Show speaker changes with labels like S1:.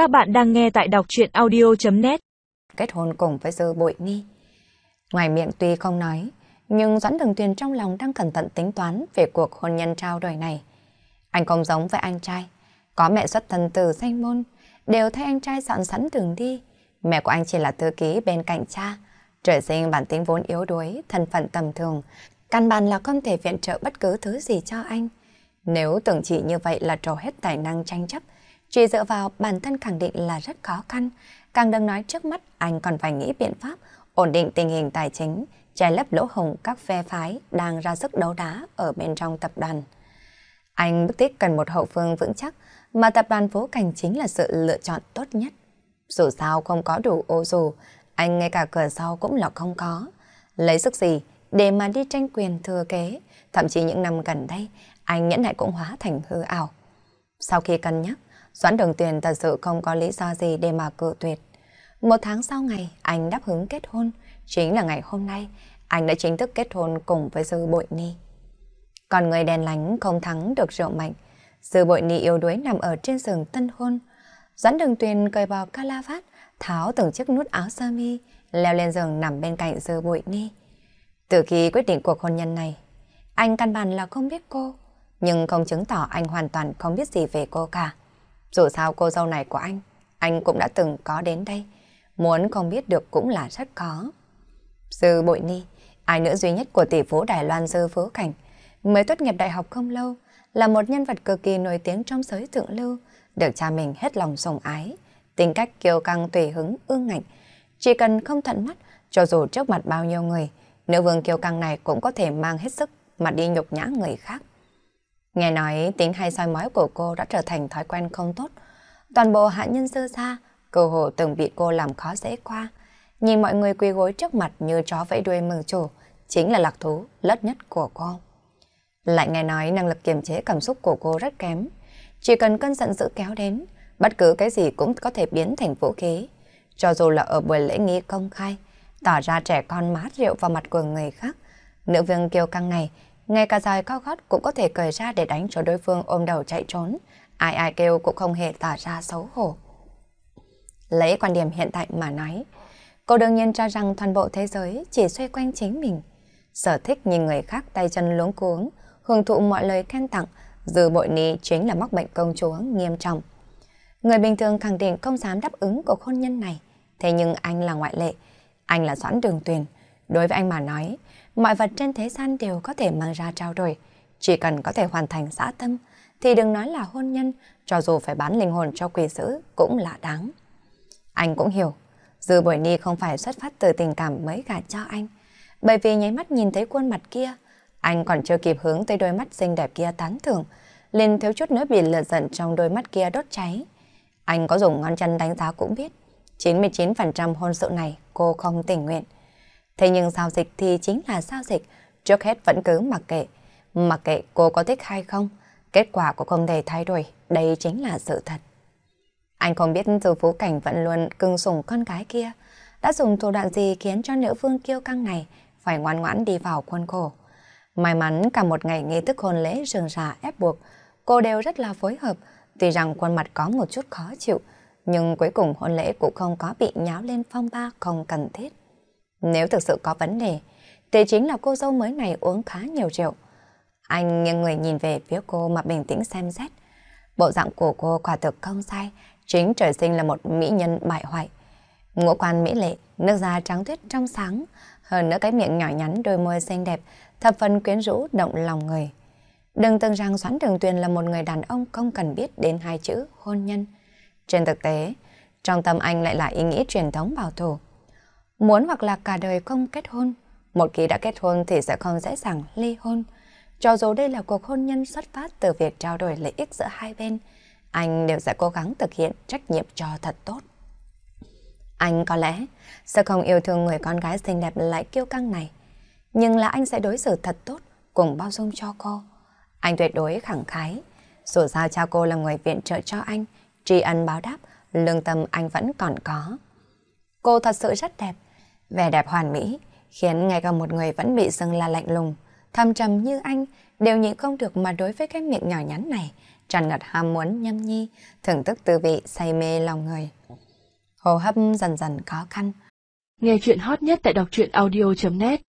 S1: Các bạn đang nghe tại đọc chuyện audio.net
S2: Kết hôn cùng với Dư Bội nghi Ngoài miệng tuy không nói, nhưng Doãn Đường Tuyền trong lòng đang cẩn thận tính toán về cuộc hôn nhân trao đổi này. Anh không giống với anh trai, có mẹ xuất thân từ danh môn, đều thấy anh trai sẵn sẵn đường đi. Mẹ của anh chỉ là thư ký bên cạnh cha, trời sinh bản tính vốn yếu đuối, thân phận tầm thường, căn bản là không thể viện trợ bất cứ thứ gì cho anh. Nếu tưởng chỉ như vậy là trổ hết tài năng tranh chấp, chỉ dựa vào bản thân khẳng định là rất khó khăn, càng đừng nói trước mắt anh còn phải nghĩ biện pháp ổn định tình hình tài chính, che lấp lỗ hồng các phe phái đang ra sức đấu đá ở bên trong tập đoàn. Anh bức thiết cần một hậu phương vững chắc, mà tập đoàn Phố Cảnh chính là sự lựa chọn tốt nhất. Dù sao không có đủ ô dù, anh ngay cả cửa sau cũng là không có. Lấy sức gì để mà đi tranh quyền thừa kế, thậm chí những năm gần đây, anh nhẫn nại cũng hóa thành hư ảo. Sau khi cân nhắc, Doãn Đường Tuyền thật sự không có lý do gì để mà cự tuyệt. Một tháng sau ngày anh đáp hứng kết hôn, chính là ngày hôm nay, anh đã chính thức kết hôn cùng với Dư Bội Ni. Còn người đèn lánh không thắng được rượu mạnh, Dư Bội Ni yếu đuối nằm ở trên giường tân hôn. Doãn Đường Tuyền cởi bỏ calavat, tháo từng chiếc nút áo sơ mi, leo lên giường nằm bên cạnh Dư Bội Ni. Từ khi quyết định cuộc hôn nhân này, anh căn bản là không biết cô, nhưng không chứng tỏ anh hoàn toàn không biết gì về cô cả. Dù sao cô dâu này của anh, anh cũng đã từng có đến đây. Muốn không biết được cũng là rất khó. Dư Bội Ni, ai nữ duy nhất của tỷ phú Đài Loan Dư Phú Cảnh, mới tốt nghiệp đại học không lâu, là một nhân vật cực kỳ nổi tiếng trong giới thượng lưu, được cha mình hết lòng sủng ái, tính cách kiêu căng tùy hứng ương ngạnh. Chỉ cần không thận mắt, cho dù trước mặt bao nhiêu người, nữ vương kiêu căng này cũng có thể mang hết sức mà đi nhục nhã người khác. Nghe nói tính hay soi mói của cô đã trở thành thói quen không tốt. Toàn bộ hạ nhân dơ ra, cơ hồ từng bị cô làm khó dễ qua. Nhìn mọi người quỳ gối trước mặt như chó vẫy đuôi mừng chủ, chính là lạc thú lớn nhất của cô. Lại nghe nói năng lực kiềm chế cảm xúc của cô rất kém. Chỉ cần cơn giận dữ kéo đến, bất cứ cái gì cũng có thể biến thành vũ khí. Cho dù là ở buổi lễ nghi công khai, tỏ ra trẻ con mát rượu vào mặt của người khác. Nữ vương kiêu căng này ngay cả dài cao gót cũng có thể cởi ra để đánh cho đối phương ôm đầu chạy trốn. Ai ai kêu cũng không hề tỏ ra xấu hổ. Lấy quan điểm hiện tại mà nói, cô đương nhiên cho rằng toàn bộ thế giới chỉ xoay quanh chính mình. Sở thích nhìn người khác tay chân luống cuống, hưởng thụ mọi lời khen tặng, dư bội ni chính là mắc bệnh công chúa nghiêm trọng. Người bình thường khẳng định không dám đáp ứng của hôn nhân này, thế nhưng anh là ngoại lệ, anh là Doãn Đường Tuyền. Đối với anh mà nói, mọi vật trên thế gian đều có thể mang ra trao đổi. Chỉ cần có thể hoàn thành xã tâm, thì đừng nói là hôn nhân, cho dù phải bán linh hồn cho quỷ dữ cũng là đáng. Anh cũng hiểu, Dư Bội Ni không phải xuất phát từ tình cảm mới gả cho anh. Bởi vì nháy mắt nhìn thấy khuôn mặt kia, anh còn chưa kịp hướng tới đôi mắt xinh đẹp kia tán thưởng, liền thiếu chút nữa bị lửa giận trong đôi mắt kia đốt cháy. Anh có dùng ngón chân đánh giá cũng biết, 99% hôn sự này cô không tình nguyện. Thế nhưng giao dịch thì chính là giao dịch, trước hết vẫn cứ mặc kệ. Mặc kệ cô có thích hay không, kết quả của không thể thay đổi, đây chính là sự thật. Anh không biết từ phú cảnh vẫn luôn cưng sủng con gái kia, đã dùng thủ đoạn gì khiến cho nữ vương kiêu căng này phải ngoan ngoãn đi vào khuôn khổ. May mắn cả một ngày nghi thức hôn lễ rườm rà ép buộc, cô đều rất là phối hợp, tuy rằng khuôn mặt có một chút khó chịu, nhưng cuối cùng hôn lễ cũng không có bị nháo lên phong ba không cần thiết. Nếu thực sự có vấn đề, thì chính là cô dâu mới này uống khá nhiều rượu. Anh nghiêng người nhìn về phía cô mà bình tĩnh xem xét. Bộ dạng của cô quả thực không sai, chính trời sinh là một mỹ nhân bại hoại. Ngũ quan mỹ lệ, nước da trắng tuyết trong sáng, hơn nữa cái miệng nhỏ nhắn đôi môi xinh đẹp, thập phần quyến rũ động lòng người. Đừng tưởng rằng Doãn Đường Tuyền là một người đàn ông không cần biết đến hai chữ hôn nhân. Trên thực tế, trong tâm anh lại là ý nghĩ truyền thống bảo thủ. Muốn hoặc là cả đời không kết hôn, một khi đã kết hôn thì sẽ không dễ dàng ly hôn. Cho dù đây là cuộc hôn nhân xuất phát từ việc trao đổi lợi ích giữa hai bên, anh đều sẽ cố gắng thực hiện trách nhiệm cho thật tốt. Anh có lẽ sẽ không yêu thương người con gái xinh đẹp lại kiêu căng này, nhưng là anh sẽ đối xử thật tốt cùng bao dung cho cô. Anh tuyệt đối khẳng khái, dù sao cha cô là người viện trợ cho anh, tri ân báo đáp, lương tâm anh vẫn còn có. Cô thật sự rất đẹp, Vẻ đẹp hoàn mỹ khiến ngay cả một người vẫn bị dừng là lạnh lùng, thâm trầm như anh đều nhịn không được mà đối với cái miệng nhỏ nhắn này, tràn ngập ham muốn nhâm nhi, thưởng thức tư vị say mê lòng người. hô hấp dần dần khó khăn.
S1: Nghe chuyện hot nhất tại đọc truyện audio.net